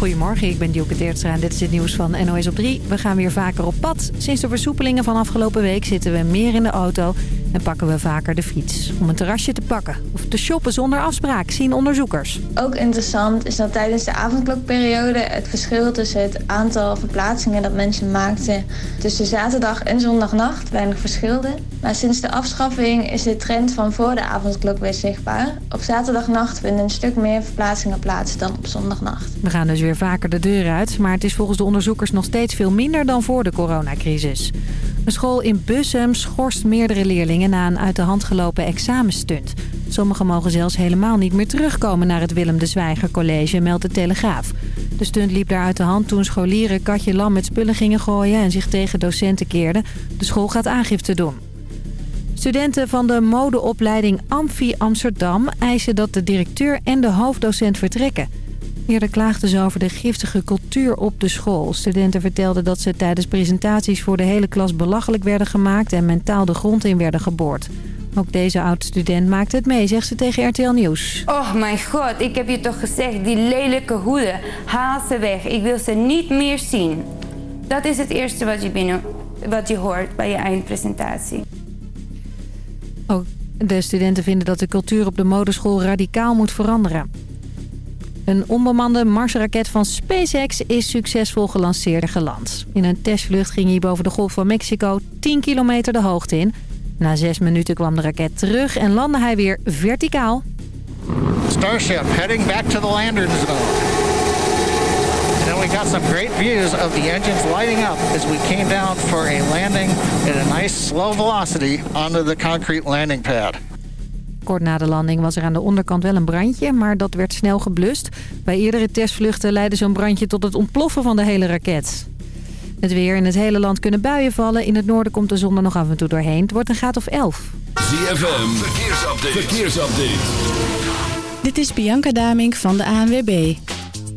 Goedemorgen, ik ben Dielke Teertstra en dit is het nieuws van NOS op 3. We gaan weer vaker op pad. Sinds de versoepelingen van afgelopen week zitten we meer in de auto en pakken we vaker de fiets. Om een terrasje te pakken of te shoppen zonder afspraak, zien onderzoekers. Ook interessant is dat tijdens de avondklokperiode het verschil tussen het aantal verplaatsingen dat mensen maakten tussen zaterdag en zondagnacht weinig verschilde. Maar sinds de afschaffing is de trend van voor de avondklok weer zichtbaar. Op zaterdagnacht vinden een stuk meer verplaatsingen plaats dan op zondagnacht. We gaan dus weer vaker de deur uit, maar het is volgens de onderzoekers nog steeds veel minder dan voor de coronacrisis. Een school in Bussum schorst meerdere leerlingen na een uit de hand gelopen examenstunt. Sommigen mogen zelfs helemaal niet meer terugkomen naar het Willem de Zwijger College, meldt de Telegraaf. De stunt liep daar uit de hand toen scholieren katje lam met spullen gingen gooien en zich tegen docenten keerden. De school gaat aangifte doen. Studenten van de modeopleiding Amfi Amsterdam eisen dat de directeur en de hoofddocent vertrekken. Eerder klaagden ze over de giftige cultuur op de school. Studenten vertelden dat ze tijdens presentaties voor de hele klas belachelijk werden gemaakt en mentaal de grond in werden geboord. Ook deze oud-student maakt het mee, zegt ze tegen RTL Nieuws. Oh mijn god, ik heb je toch gezegd, die lelijke hoeden, haal ze weg. Ik wil ze niet meer zien. Dat is het eerste wat je, binnen, wat je hoort bij je eindpresentatie. Ook de studenten vinden dat de cultuur op de modeschool radicaal moet veranderen. Een onbemande Marsraket van SpaceX is succesvol gelanceerd en geland. In een testvlucht ging hij boven de Golf van Mexico 10 kilometer de hoogte in. Na zes minuten kwam de raket terug en landde hij weer verticaal. Starship heading back to the landing zone. And we got some great views of the engines lighting up as we came down for a landing at a nice slow velocity onto the concrete landing pad. Kort na de landing was er aan de onderkant wel een brandje, maar dat werd snel geblust. Bij eerdere testvluchten leidde zo'n brandje tot het ontploffen van de hele raket. Het weer in het hele land kunnen buien vallen. In het noorden komt de zon er nog af en toe doorheen. Het wordt een graad of 11. ZFM, verkeersupdate. verkeersupdate. Dit is Bianca Damink van de ANWB.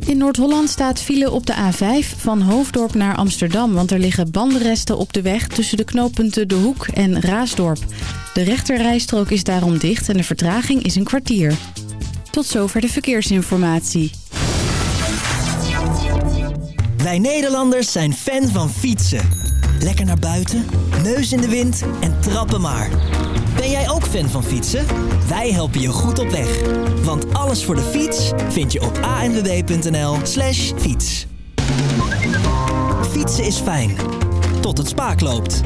In Noord-Holland staat file op de A5 van Hoofddorp naar Amsterdam... want er liggen bandenresten op de weg tussen de knooppunten De Hoek en Raasdorp. De rechterrijstrook is daarom dicht en de vertraging is een kwartier. Tot zover de verkeersinformatie. Wij Nederlanders zijn fan van fietsen. Lekker naar buiten, neus in de wind en trappen maar. Ben jij ook fan van fietsen? Wij helpen je goed op weg. Want alles voor de fiets vind je op anwb.nl slash fiets. Fietsen is fijn. Tot het spaak loopt.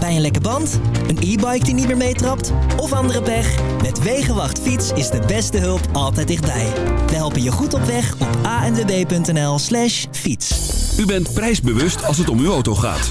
Bij een lekke band, een e-bike die niet meer meetrapt of andere pech? Met Wegenwacht Fiets is de beste hulp altijd dichtbij. We helpen je goed op weg op anwb.nl slash fiets. U bent prijsbewust als het om uw auto gaat.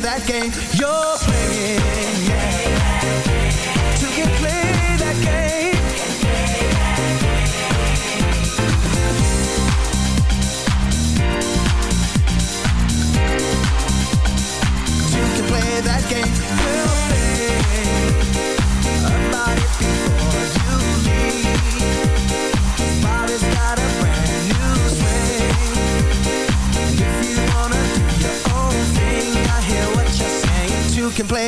that game. You're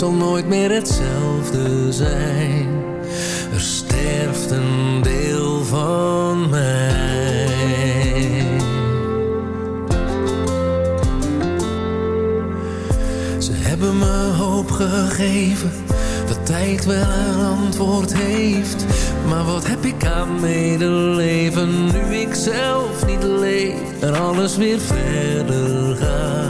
Zal nooit meer hetzelfde zijn. Er sterft een deel van mij. Ze hebben me hoop gegeven Dat tijd wel een antwoord heeft. Maar wat heb ik aan medeleven Nu ik zelf niet leef En alles weer verder gaat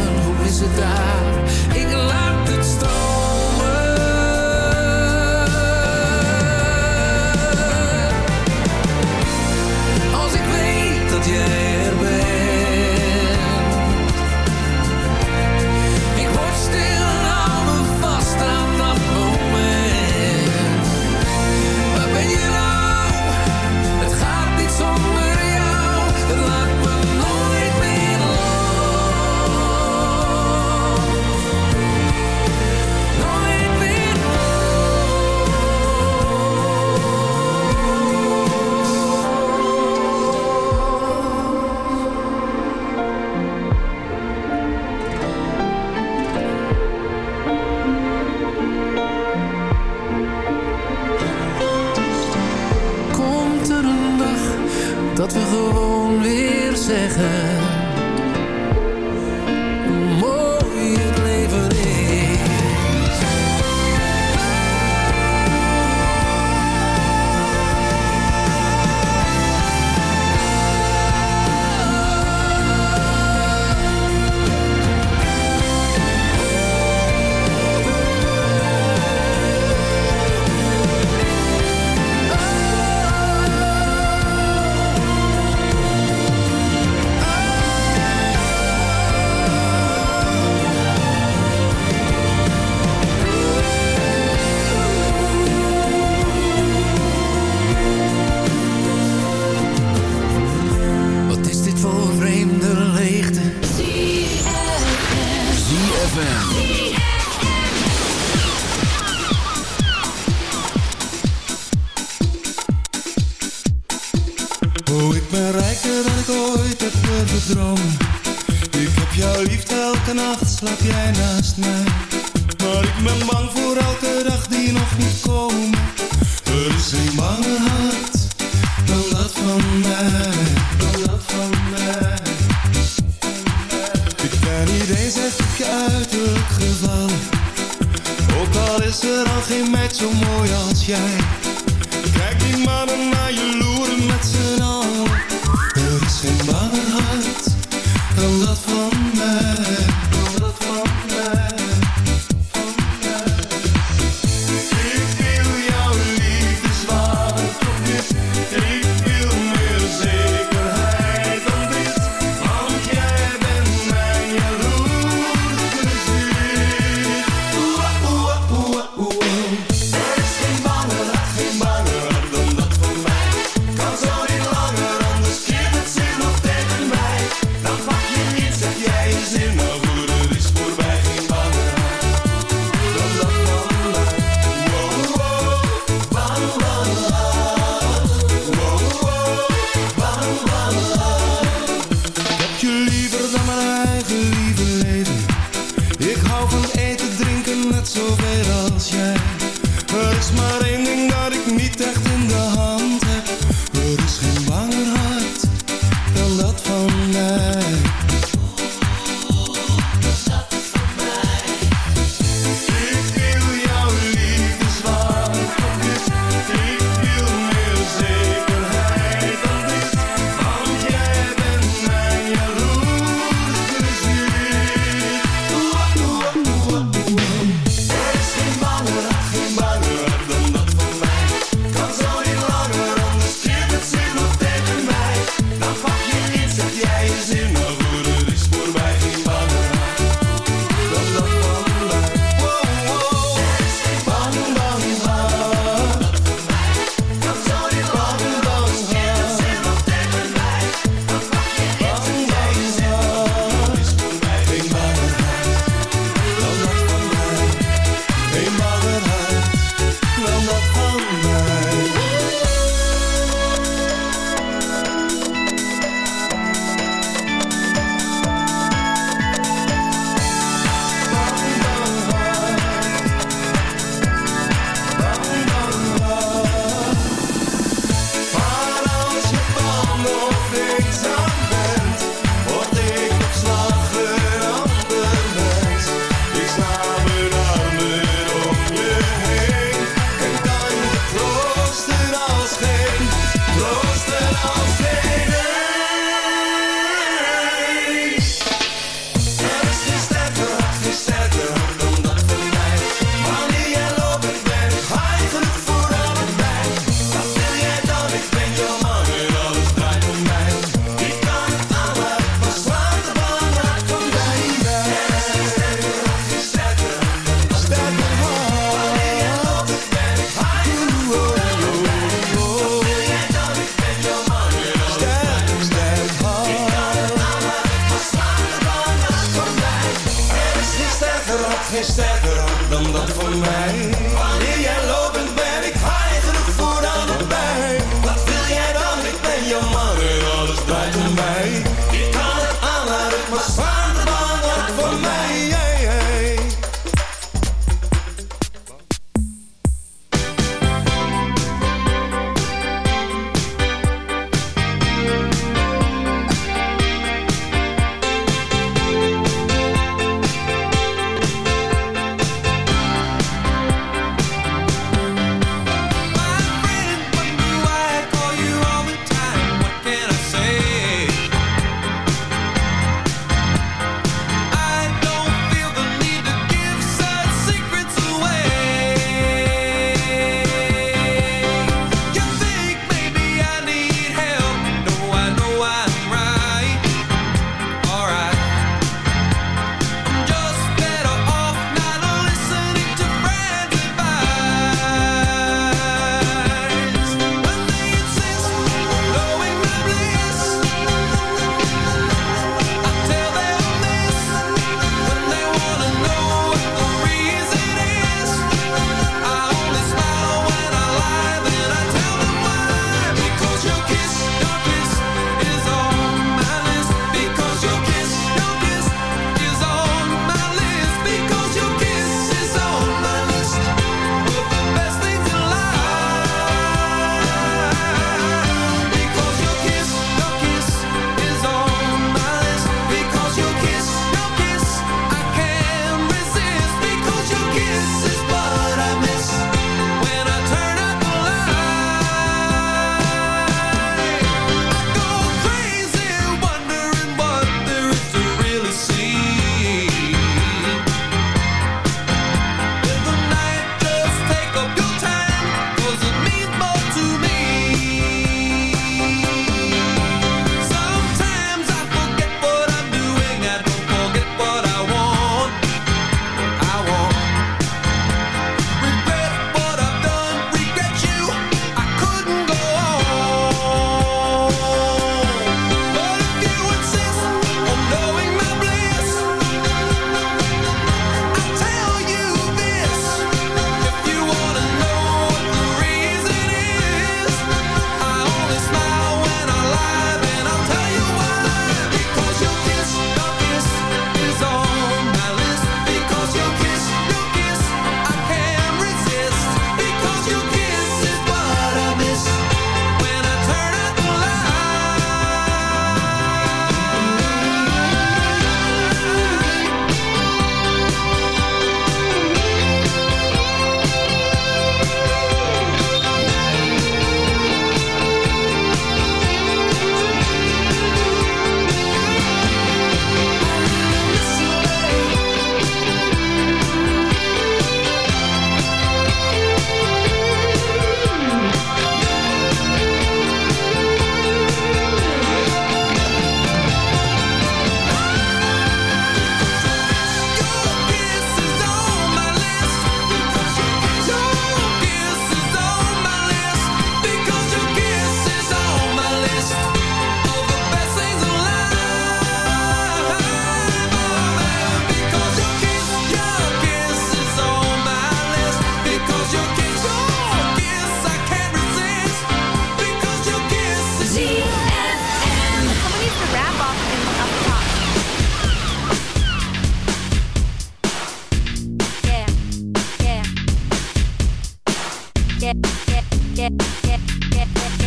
is daar. Ik laat heb Ik heb jouw liefde, elke nacht slaap jij naast mij. Maar ik ben bang voor elke dag die nog moet komen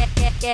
get, get, get.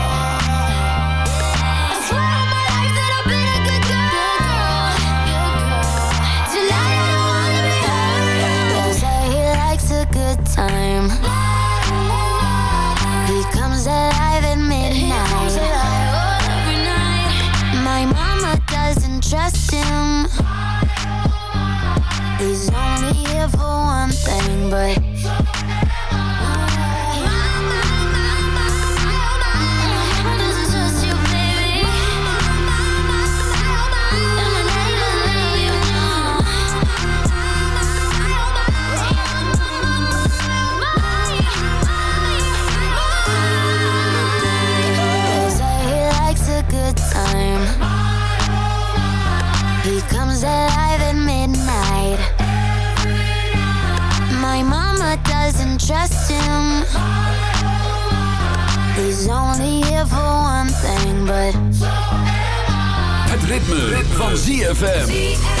ritme, van ZFM.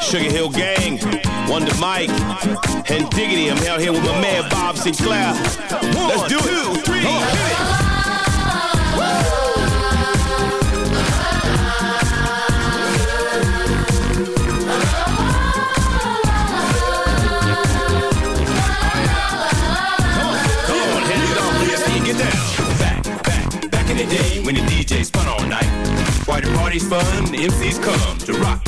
Sugar Hill Gang, Wonder Mike, and Diggity. I'm out here with my man Bob Sinclair. Let's do it. Two, three, hit it. When the DJ spun all night. Why the party's fun, the MCs come to rock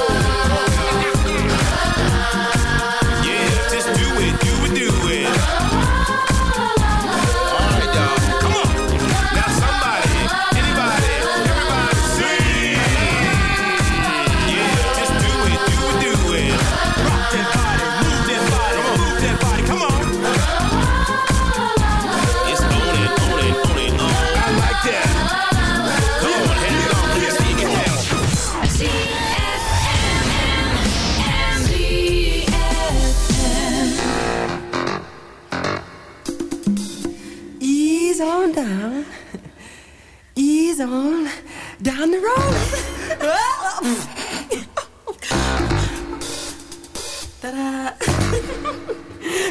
down the road. Ta-da.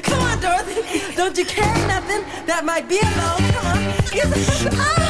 Come on, Dorothy. Don't you carry nothing that might be a alone. Come on.